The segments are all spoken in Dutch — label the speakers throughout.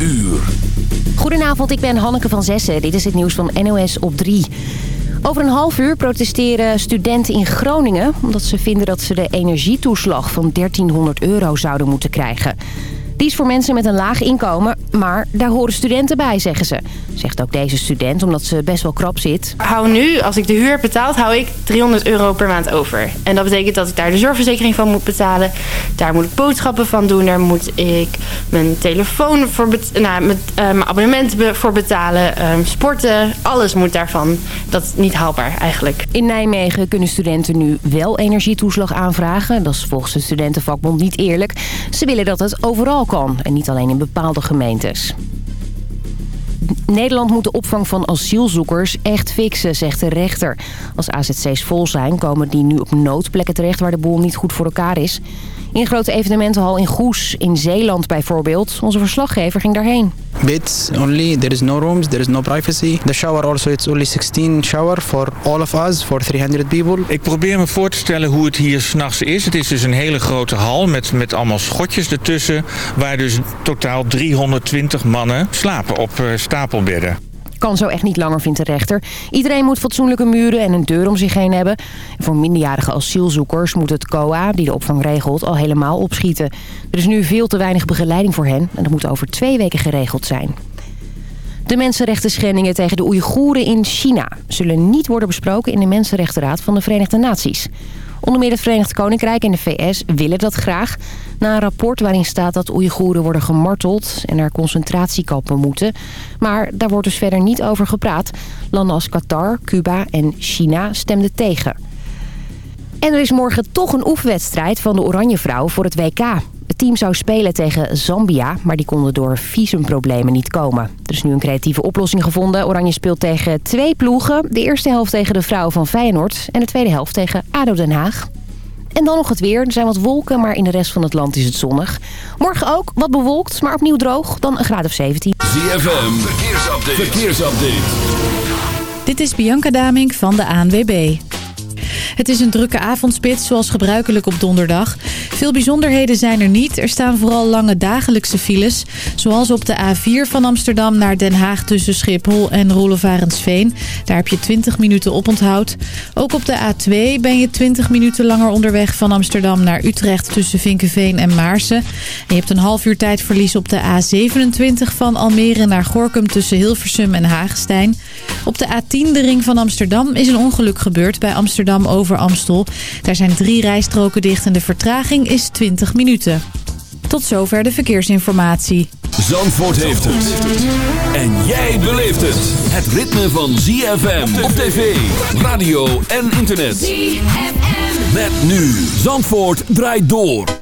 Speaker 1: uur.
Speaker 2: Goedenavond, ik ben Hanneke van Zessen. Dit is het nieuws van NOS op 3. Over een half uur protesteren studenten in Groningen... omdat ze vinden dat ze de energietoeslag van 1300 euro zouden moeten krijgen. Die is voor mensen met een laag inkomen, maar daar horen studenten bij, zeggen ze. Zegt ook deze student, omdat ze best wel krap zit.
Speaker 3: hou nu, als ik de huur heb betaald, hou ik 300 euro per maand over. En dat betekent dat ik daar de zorgverzekering van moet betalen. Daar moet ik boodschappen van doen. Daar moet ik mijn telefoon voor nou, met, uh, mijn abonnement voor betalen. Uh, sporten, alles moet daarvan. Dat is niet haalbaar eigenlijk.
Speaker 2: In Nijmegen kunnen studenten nu wel energietoeslag aanvragen. Dat is volgens de studentenvakbond niet eerlijk. Ze willen dat het overal kan en niet alleen in bepaalde gemeentes. Nederland moet de opvang van asielzoekers echt fixen, zegt de rechter. Als AZC's vol zijn, komen die nu op noodplekken terecht waar de boel niet goed voor elkaar is. In een grote evenementenhal in Goes, in Zeeland bijvoorbeeld. Onze verslaggever ging daarheen.
Speaker 4: Beds only, there is no rooms, there is no privacy. The shower also, it's only 16 shower for all of us, for 300 people.
Speaker 5: Ik probeer me voor te stellen hoe het hier s'nachts is. Het is dus een hele grote hal met, met allemaal schotjes ertussen... waar dus totaal 320 mannen slapen op uh, stapelbedden.
Speaker 2: Kan zo echt niet langer, vindt de rechter. Iedereen moet fatsoenlijke muren en een deur om zich heen hebben. voor minderjarige asielzoekers moet het COA, die de opvang regelt, al helemaal opschieten. Er is nu veel te weinig begeleiding voor hen en dat moet over twee weken geregeld zijn. De mensenrechten schendingen tegen de Oeigoeren in China zullen niet worden besproken in de Mensenrechtenraad van de Verenigde Naties. Onder meer het Verenigd Koninkrijk en de VS willen dat graag. Na een rapport waarin staat dat Oeigoeren worden gemarteld en naar concentratiekampen moeten. Maar daar wordt dus verder niet over gepraat. Landen als Qatar, Cuba en China stemden tegen. En er is morgen toch een oefenwedstrijd van de Oranje Vrouw voor het WK. Het team zou spelen tegen Zambia, maar die konden door visumproblemen niet komen. Er is nu een creatieve oplossing gevonden. Oranje speelt tegen twee ploegen. De eerste helft tegen de vrouwen van Feyenoord en de tweede helft tegen ADO Den Haag. En dan nog het weer. Er zijn wat wolken, maar in de rest van het land is het zonnig. Morgen ook wat bewolkt, maar opnieuw droog. Dan een graad of 17.
Speaker 1: ZFM, verkeersupdate. verkeersupdate.
Speaker 6: Dit is Bianca Damink van de ANWB. Het is een drukke avondspits zoals gebruikelijk op donderdag. Veel bijzonderheden zijn er niet. Er staan vooral lange dagelijkse files. Zoals op de A4 van Amsterdam naar Den Haag tussen Schiphol en Roelevarensveen. Daar heb je 20 minuten op onthoud. Ook op de A2 ben je 20 minuten langer onderweg van Amsterdam naar Utrecht tussen Vinkenveen en Maarsen. En je hebt een half uur tijdverlies op de A27 van Almere naar Gorkum tussen Hilversum en Hagestein. Op de A10, de ring van Amsterdam, is een ongeluk gebeurd bij Amsterdam over Amstel. Daar zijn drie rijstroken dicht en de vertraging is 20 minuten. Tot zover de verkeersinformatie.
Speaker 1: Zandvoort heeft het. En jij beleeft het. Het ritme van ZFM op tv, radio en internet. ZFM. Met nu. Zandvoort draait door.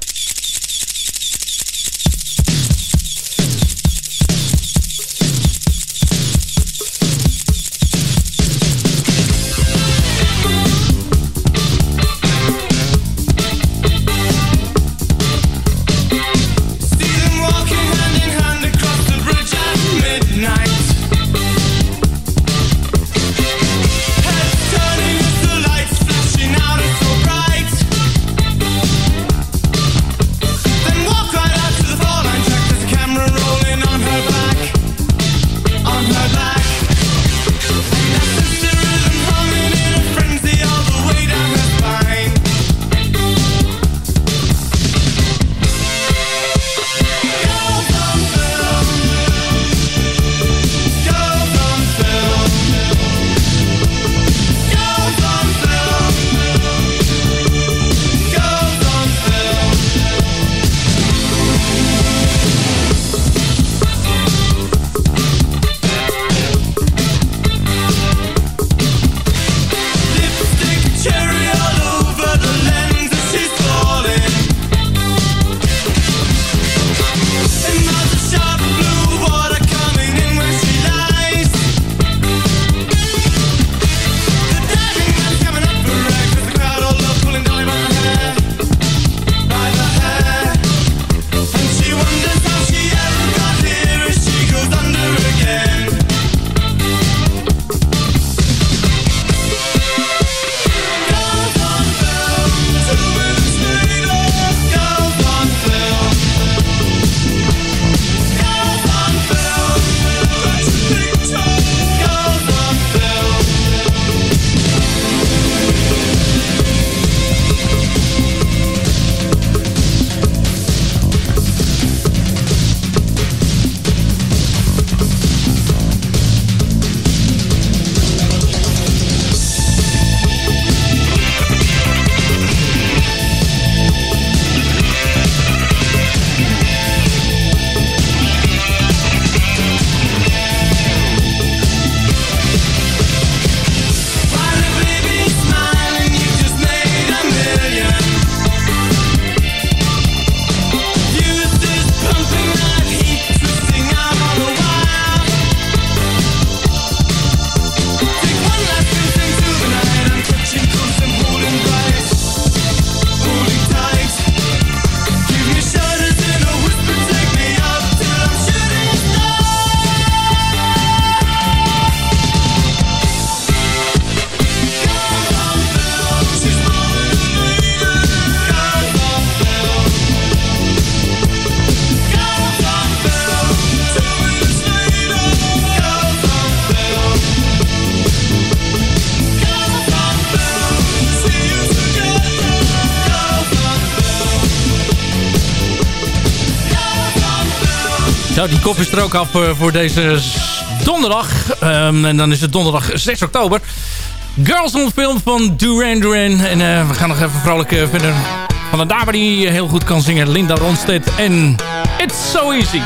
Speaker 7: Die kop is er ook af voor deze donderdag. Um, en dan is het donderdag 6 oktober. Girls on Film van Duran Duran. En uh, we gaan nog even vrolijk uh, verder van een dame die heel goed kan zingen. Linda Ronstedt en It's So Easy.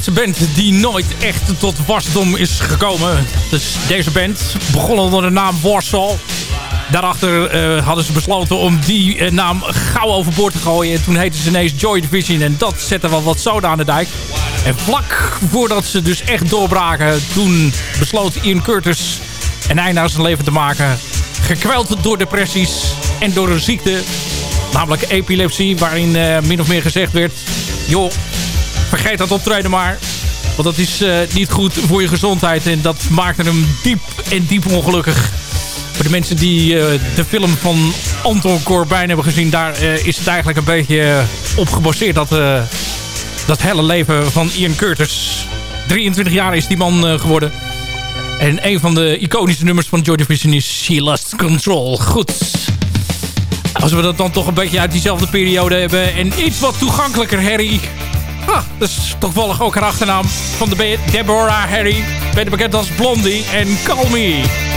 Speaker 7: Britse band die nooit echt tot wasdom is gekomen. Dus deze band begon onder de naam Warsaw. Daarachter uh, hadden ze besloten om die uh, naam gauw overboord te gooien. En toen heette ze ineens Joy Division. En dat zette wel wat zoden aan de dijk. En vlak voordat ze dus echt doorbraken... toen besloot Ian Curtis een einde aan zijn leven te maken. Gekweld door depressies en door een ziekte. Namelijk epilepsie. Waarin uh, min of meer gezegd werd... joh, vergeet dat optreden maar. Want dat is niet goed voor je gezondheid. En dat maakte hem diep en diep ongelukkig. Voor de mensen die uh, de film van Anton Corbijn hebben gezien... daar uh, is het eigenlijk een beetje op gebaseerd. Dat, dat hele leven van Ian Curtis. 23 jaar is die man geworden. En een van de iconische nummers van Joy Division is She Lost Control. Goed. Als we dat dan toch een beetje uit diezelfde periode hebben... en iets wat toegankelijker, Harry... Ah, dat is toevallig ook haar achternaam van de Deborah Harry. Beter bekend als Blondie en Call Me.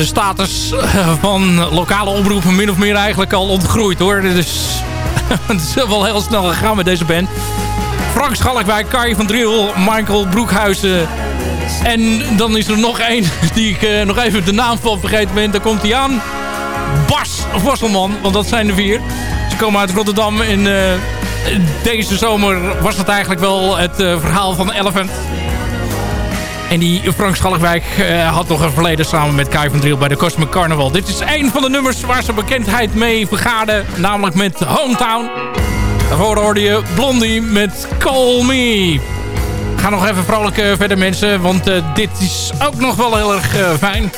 Speaker 8: De status van lokale omroepen min of meer eigenlijk al ontgroeid hoor. Dus het is wel heel snel gegaan met deze band. Frank Schalkwijk, Kai van Driel, Michael Broekhuizen. En dan is er nog één die ik uh, nog even de naam van vergeten ben. Daar komt hij aan. Bas Vosselman, want dat zijn de vier. Ze komen uit Rotterdam en uh, deze zomer was dat eigenlijk wel het verhaal van Elephant. En die Frank Schalkwijk had nog een verleden samen met Kai van Driel bij de Cosmic Carnival. Dit is een van de nummers waar ze bekendheid mee vergaarden. Namelijk met Hometown. Daarvoor hoorde je Blondie met Call Me. Ga nog even vrolijk uh, verder mensen, want uh, dit is ook nog wel heel erg fijn.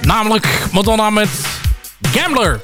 Speaker 8: Namelijk Madonna met Gambler.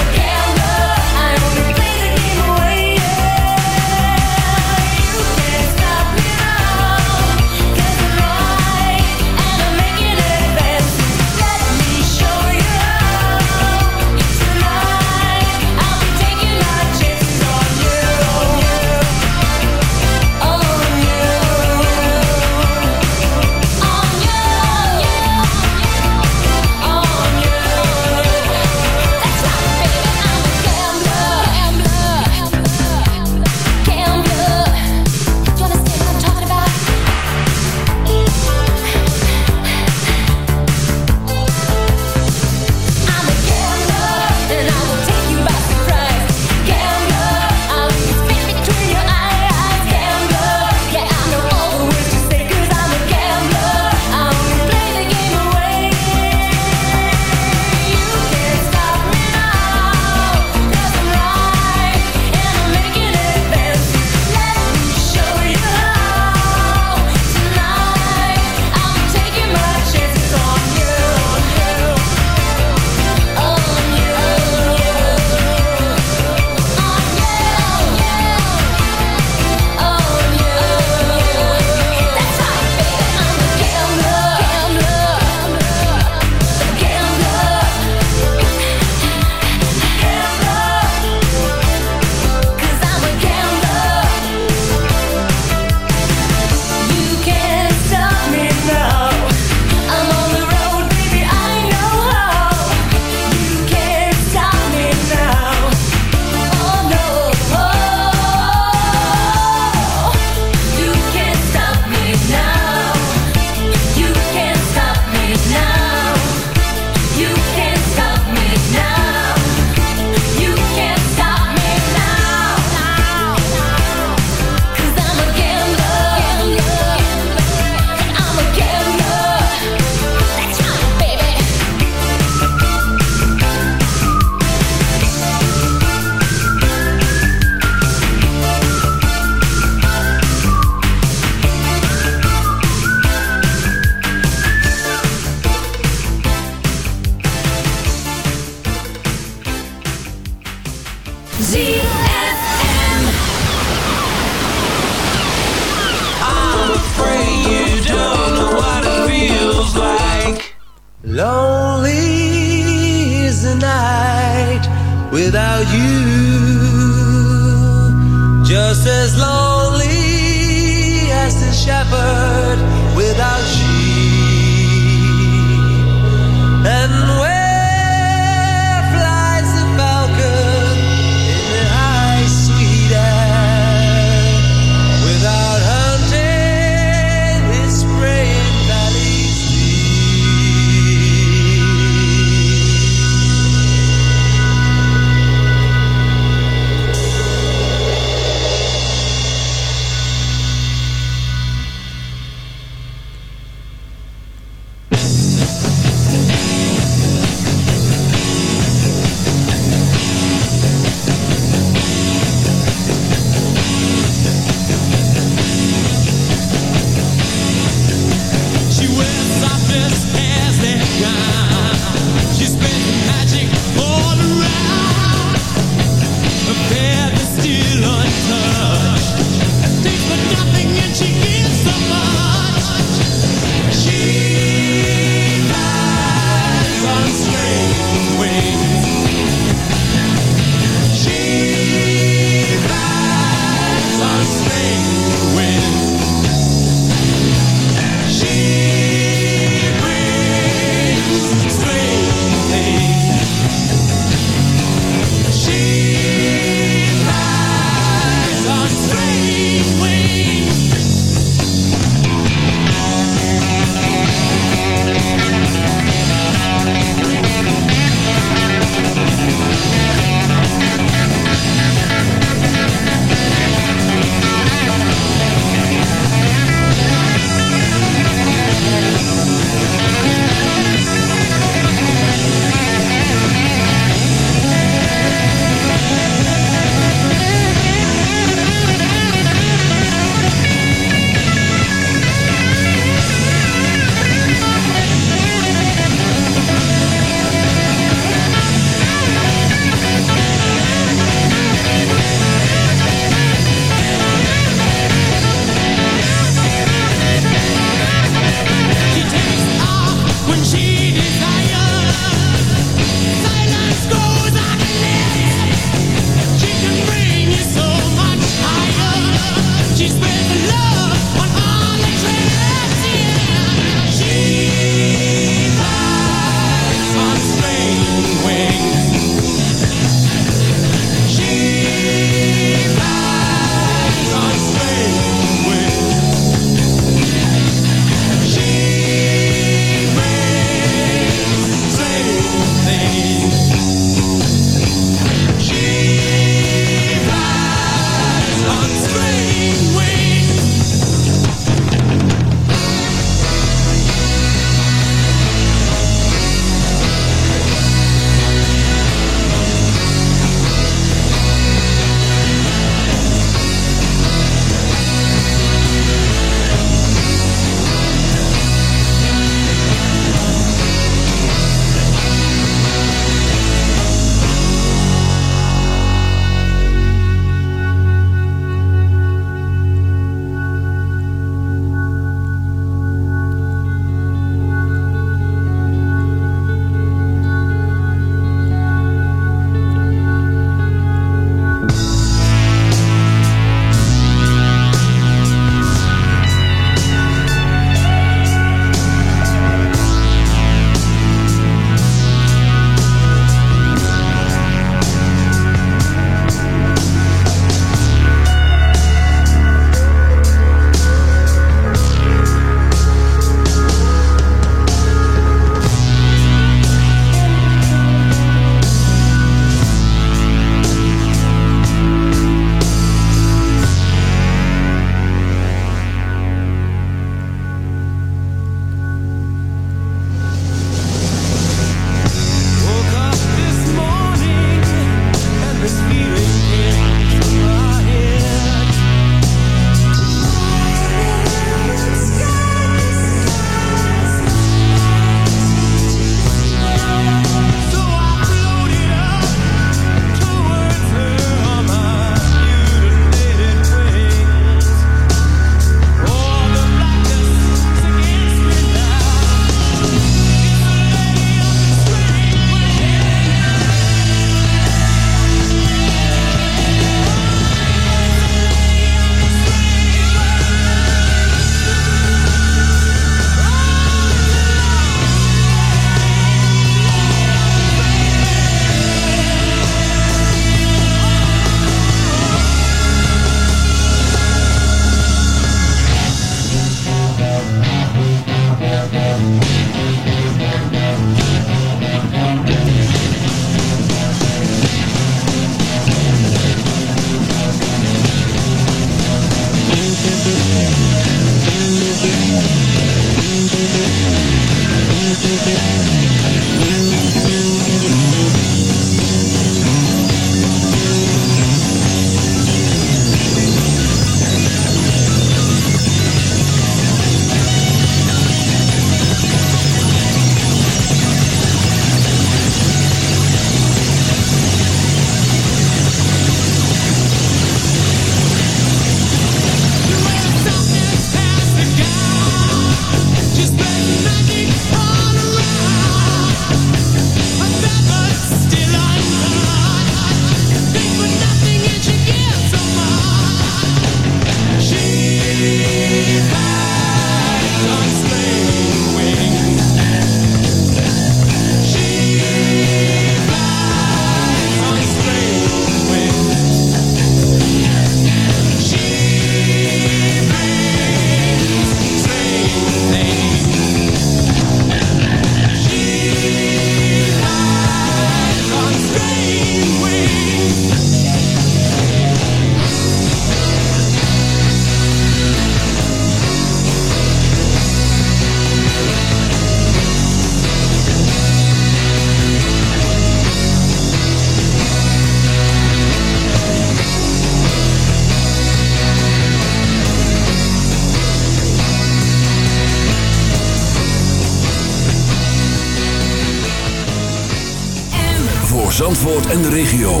Speaker 1: En de regio.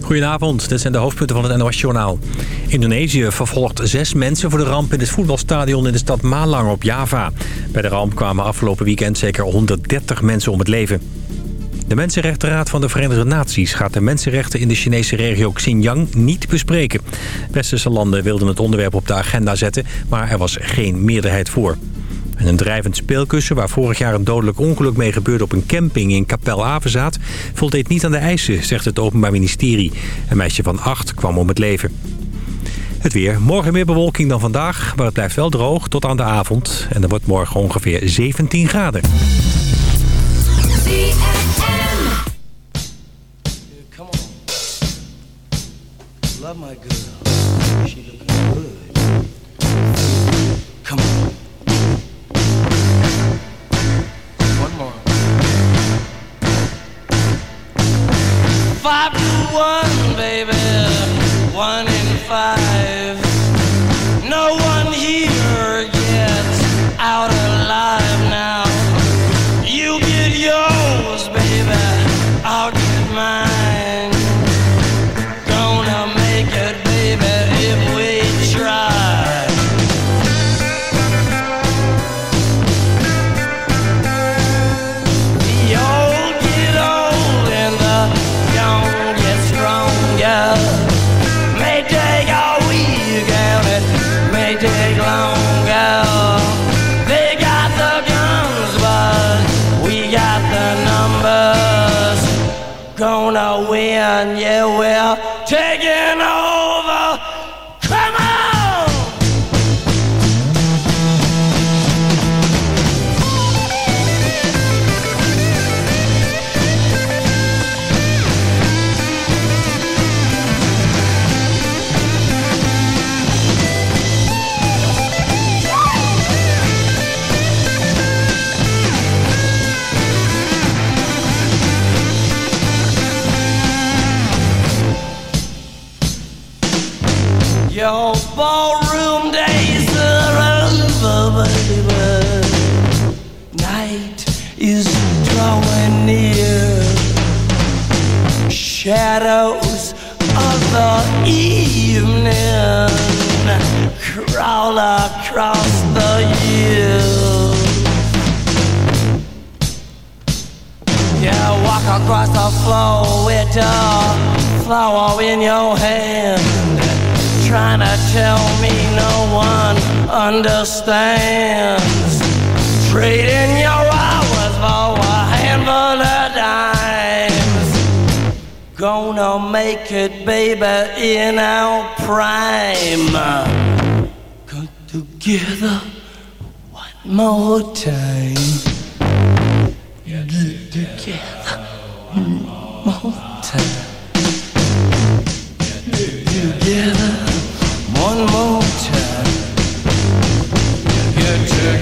Speaker 9: Goedenavond, dit zijn de hoofdpunten van het NOS-journaal. Indonesië vervolgt zes mensen voor de ramp in het voetbalstadion in de stad Malang op Java. Bij de ramp kwamen afgelopen weekend zeker 130 mensen om het leven. De Mensenrechtenraad van de Verenigde Naties gaat de mensenrechten in de Chinese regio Xinjiang niet bespreken. Westerse landen wilden het onderwerp op de agenda zetten, maar er was geen meerderheid voor. En een drijvend speelkussen waar vorig jaar een dodelijk ongeluk mee gebeurde op een camping in Kapel Avenzaat voldeed niet aan de eisen, zegt het Openbaar Ministerie. Een meisje van acht kwam om het leven. Het weer. Morgen meer bewolking dan vandaag, maar het blijft wel droog tot aan de avond. En er wordt morgen ongeveer 17 graden.
Speaker 10: fire crawl across the years. Yeah, walk across the floor with a flower in your hand. Trying to tell me no one understands. Trading your hours for a handful of dimes. Gonna make it, baby, in our prime. Together one more time. Get together one more time. Get Together one more time. Get together.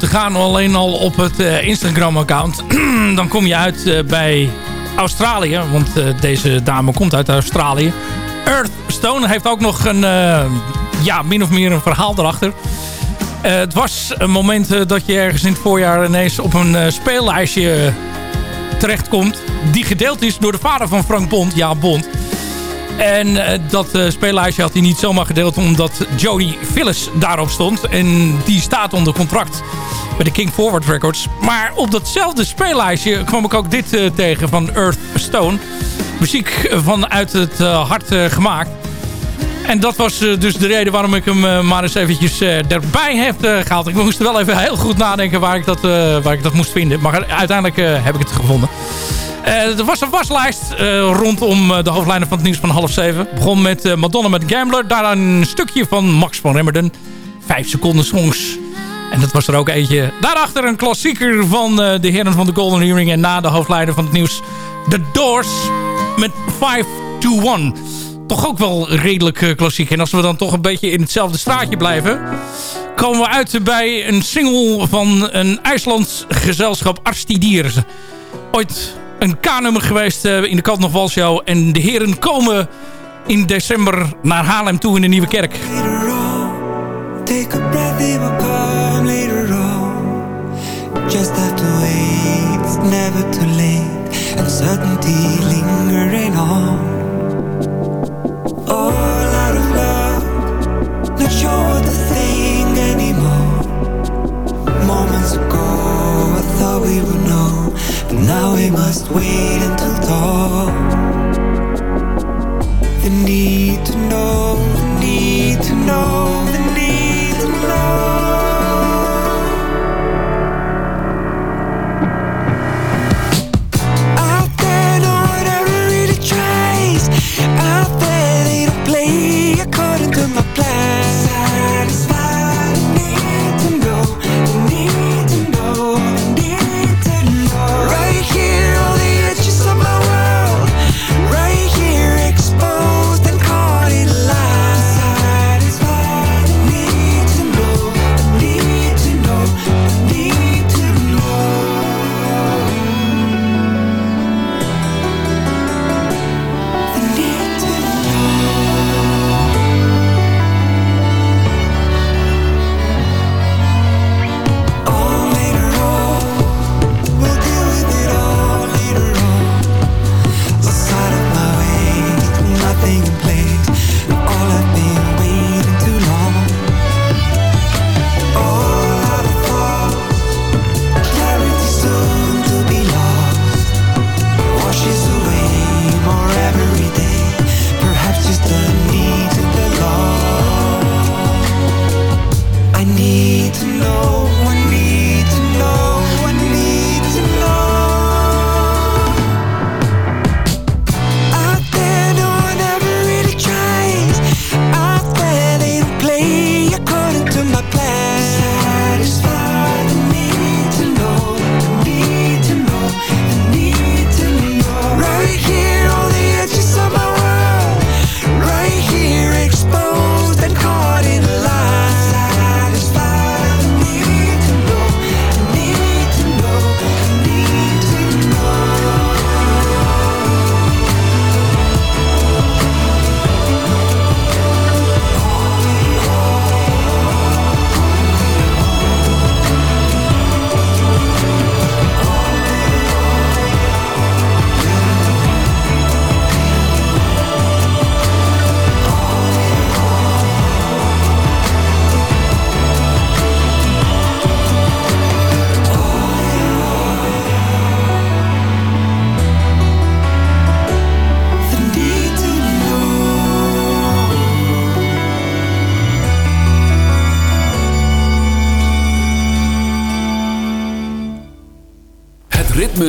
Speaker 11: Moeten gaan. Alleen al op het eh, Instagram-account. dan kom je uit eh, bij Australië. Want eh, deze dame komt uit Australië. Earth Stone heeft ook nog een, ja, min of meer een verhaal erachter. Het was een moment dat je ergens in het voorjaar ineens op een eh, speellijstje terechtkomt. Die gedeeld is door de vader van Frank Bond, ja Bond. En eh, dat uh, speellijstje had hij niet zomaar gedeeld omdat Jody Phyllis daarop stond. En die staat onder contract bij de King Forward Records. Maar op datzelfde speellijstje kwam ik ook dit uh, tegen van Earth Stone. Muziek vanuit het hart gemaakt. En dat was dus de reden waarom ik hem maar eens eventjes erbij heb gehaald. Ik moest wel even heel goed nadenken waar ik dat, waar ik dat moest vinden. Maar uiteindelijk heb ik het gevonden. Uh, er was een waslijst uh, rondom uh, de hoofdlijnen van het nieuws van half zeven. Begon met Madonna met Gambler. Daarna een stukje van Max van Remmerden. Vijf seconden songs. En dat was er ook eentje. Daarachter een klassieker van de heren van de Golden Earring. En na de hoofdlijnen van het nieuws The Doors met 5 to 1. Toch ook wel redelijk klassiek. En als we dan toch een beetje in hetzelfde straatje blijven... komen we uit bij een single van een IJslands gezelschap Arstidier. Ooit een K-nummer geweest uh, in de Kant nog Walshow. En de heren komen in december naar Haarlem toe in de Nieuwe Kerk. Just have to wait, it's never too late. Uncertainty lingering on. All out of love, not sure to think anymore. Moments ago, I thought we would know. Now we must wait until dawn. The need to know, the need to know,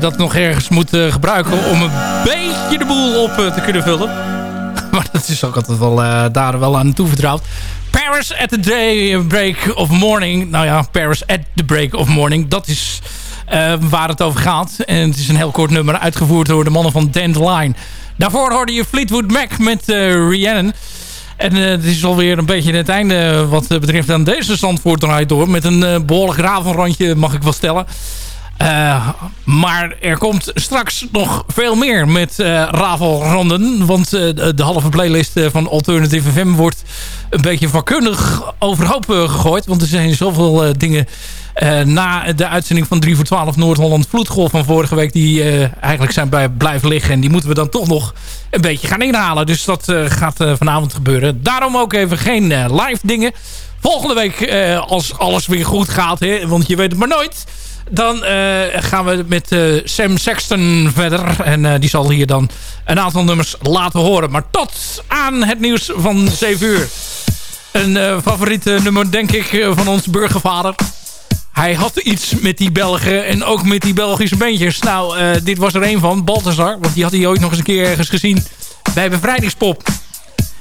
Speaker 12: Dat nog ergens moet eh, gebruiken om een beetje de boel op eh, te kunnen vullen. maar dat is ook altijd wel eh, daar wel aan toevertrouwd. Paris at the day break of morning. Nou ja, Paris at the break of morning. Dat is waar het over gaat. En het is een heel kort nummer uitgevoerd door de mannen van Dandelion. Daarvoor hoorde je Fleetwood Mac met Rhiannon. En het is alweer een beetje het einde wat betreft aan deze Zandvoort draait door. Met een uh, behoorlijk ravelrandje mag ik wel stellen. Uh, maar er komt straks nog veel meer met uh, ravelranden. Want de, de, halve playlist van Alternative FM wordt een beetje vakkundig overhoop gegooid. Want er zijn zoveel dingen na de uitzending van 3 voor 12 Noord-Holland Vloedgolf van vorige week... die eigenlijk zijn bij blijven liggen. En die moeten we dan toch nog een beetje gaan inhalen. Dus dat gaat vanavond gebeuren. Daarom ook even geen live dingen. Volgende week, als alles weer goed gaat, hè, want je weet het maar nooit... Dan uh, gaan we met uh, Sam Sexton verder. En uh, die zal hier dan een aantal nummers laten horen. Maar tot aan het nieuws van 7 uur. Een favoriete nummer, denk ik, van ons burgervader. Hij had iets met die Belgen en ook met die Belgische bandjes. Nou, dit was er een van, Balthazar. Want die had hij ooit nog eens een keer ergens gezien bij Bevrijdingspop.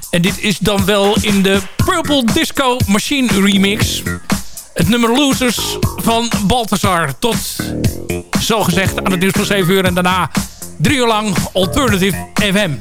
Speaker 12: En dit is dan wel in de Purple Disco Machine remix het nummer Losers van Balthazar. Tot, zogezegd, aan het nieuws van 7 uur. En daarna drie uur lang Alternative FM.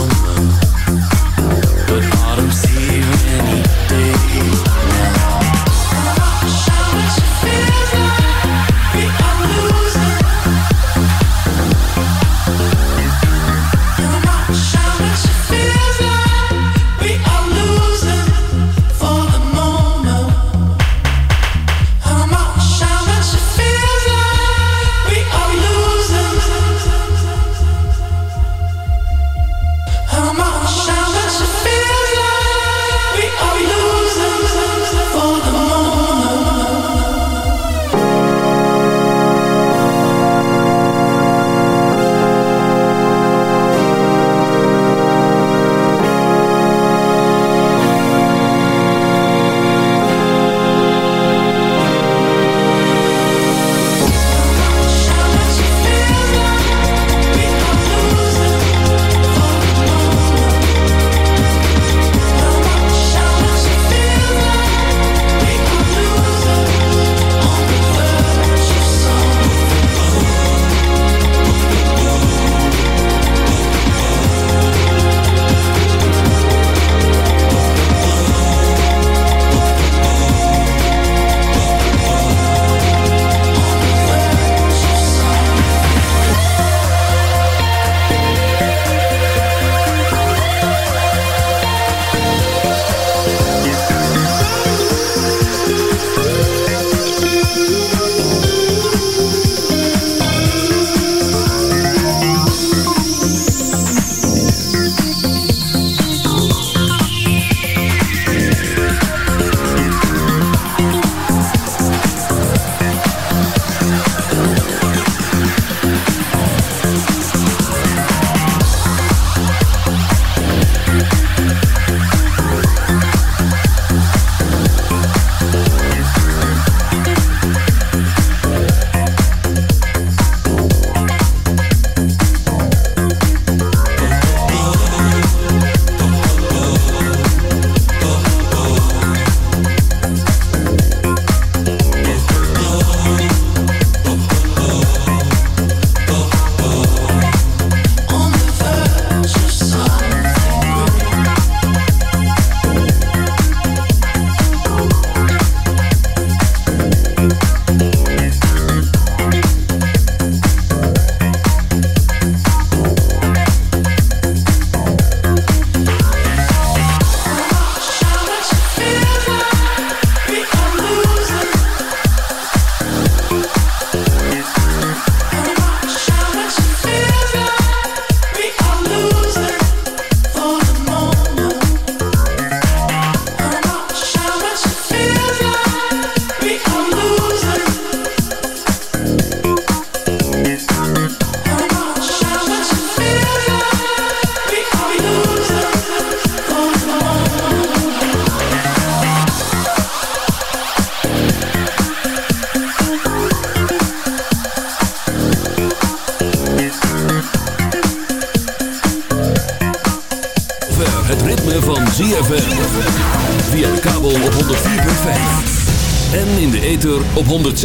Speaker 1: Oh, oh, oh.